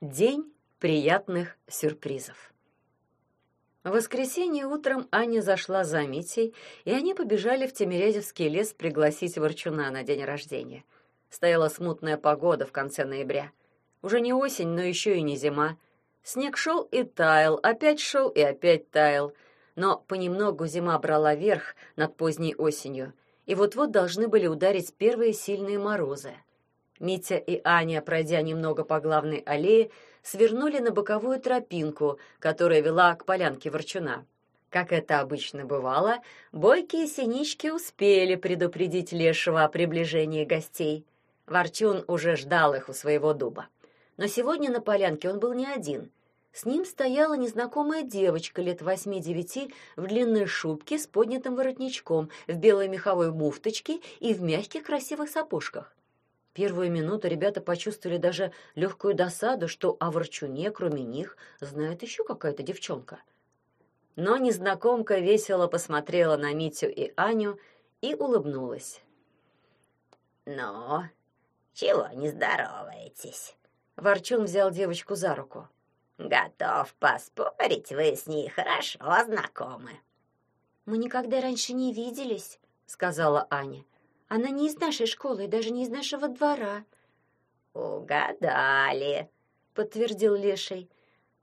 День приятных сюрпризов. В воскресенье утром Аня зашла за Митей, и они побежали в Тимирязевский лес пригласить Ворчуна на день рождения. Стояла смутная погода в конце ноября. Уже не осень, но еще и не зима. Снег шел и таял, опять шел и опять таял. Но понемногу зима брала верх над поздней осенью, и вот-вот должны были ударить первые сильные морозы. Митя и Аня, пройдя немного по главной аллее, свернули на боковую тропинку, которая вела к полянке Ворчуна. Как это обычно бывало, бойкие синички успели предупредить Лешего о приближении гостей. Ворчун уже ждал их у своего дуба. Но сегодня на полянке он был не один. С ним стояла незнакомая девочка лет восьми-девяти в длинной шубке с поднятым воротничком, в белой меховой муфточке и в мягких красивых сапожках. Первую минуту ребята почувствовали даже легкую досаду, что о Ворчуне, кроме них, знает еще какая-то девчонка. Но незнакомка весело посмотрела на Митю и Аню и улыбнулась. «Ну, чего не здороваетесь?» Ворчун взял девочку за руку. «Готов поспорить, вы с ней хорошо знакомы». «Мы никогда раньше не виделись», — сказала Аня. Она не из нашей школы и даже не из нашего двора. Угадали, подтвердил Леший.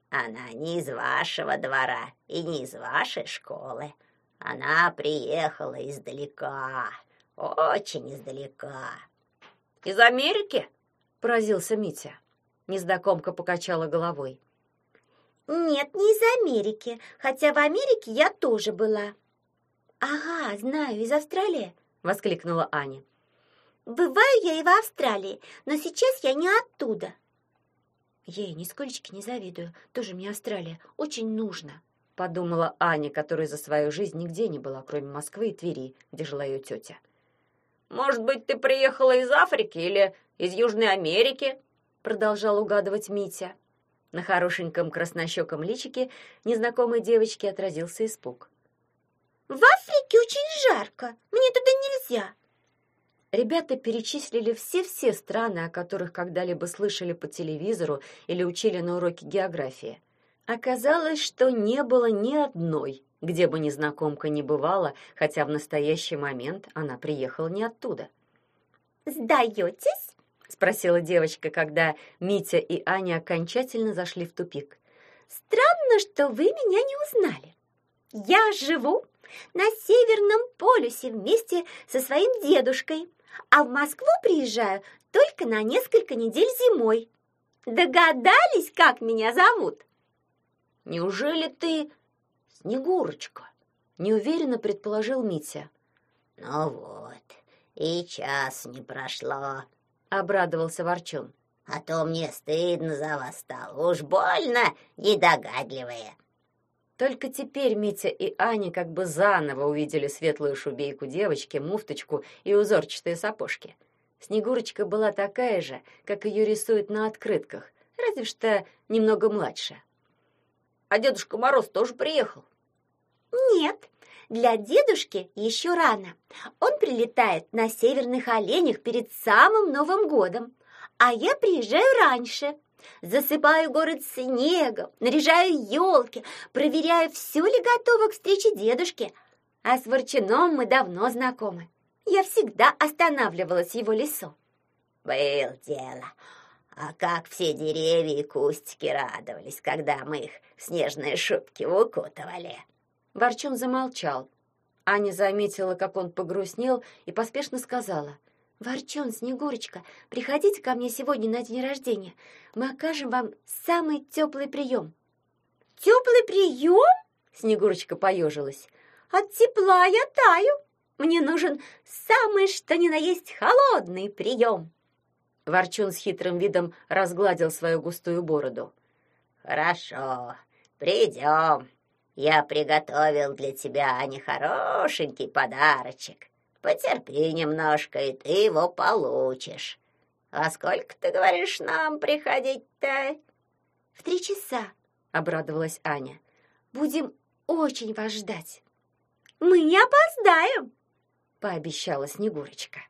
Она не из вашего двора и не из вашей школы. Она приехала издалека, очень издалека. Из Америки? поразился Митя. Незнакомка покачала головой. Нет, не из Америки, хотя в Америке я тоже была. Ага, знаю, из Австралии воскликнула Аня. Бываю я и в Австралии, но сейчас я не оттуда. Ей нисколько не завидую. Тоже мне Австралия очень нужно, подумала Аня, которая за свою жизнь нигде не была, кроме Москвы и Твери, где жила ее тетя. Может быть, ты приехала из Африки или из Южной Америки? продолжал угадывать Митя. На хорошеньком краснощеком личике незнакомой девочки отразился испуг. В Африке очень жарко. Мне туда нельзя. Ребята перечислили все-все страны, о которых когда-либо слышали по телевизору или учили на уроке географии. Оказалось, что не было ни одной, где бы незнакомка не бывала, хотя в настоящий момент она приехала не оттуда. «Сдаетесь?» — спросила девочка, когда Митя и Аня окончательно зашли в тупик. «Странно, что вы меня не узнали. Я живу на Северном полюсе вместе со своим дедушкой, а в Москву приезжаю только на несколько недель зимой. Догадались, как меня зовут? Неужели ты Снегурочка? Неуверенно предположил Митя. Ну вот, и час не прошло, обрадовался Ворчун. А то мне стыдно за вас стало, уж больно недогадливые. Только теперь Митя и Аня как бы заново увидели светлую шубейку девочки, муфточку и узорчатые сапожки. Снегурочка была такая же, как ее рисуют на открытках, разве что немного младше. А Дедушка Мороз тоже приехал? Нет, для дедушки еще рано. Он прилетает на северных оленях перед самым Новым годом, а я приезжаю раньше. Засыпаю город снегом, наряжаю елки, проверяю, все ли готово к встрече дедушки. А с Ворчуном мы давно знакомы. Я всегда останавливалась его лесу. Был дело. А как все деревья и кустики радовались, когда мы их в снежные шубки укутывали. Ворчун замолчал. Аня заметила, как он погрустнел, и поспешно сказала — Ворчун, Снегурочка, приходите ко мне сегодня на день рождения. Мы окажем вам самый теплый прием». «Теплый прием?» Снегурочка поежилась. «От тепла я таю. Мне нужен самый что ни на есть холодный прием». Ворчун с хитрым видом разгладил свою густую бороду. «Хорошо, придем. Я приготовил для тебя нехорошенький подарочек. Потерпи немножко, и ты его получишь. А сколько, ты говоришь, нам приходить-то? В три часа, обрадовалась Аня. Будем очень вас ждать. Мы не опоздаем, пообещала Снегурочка.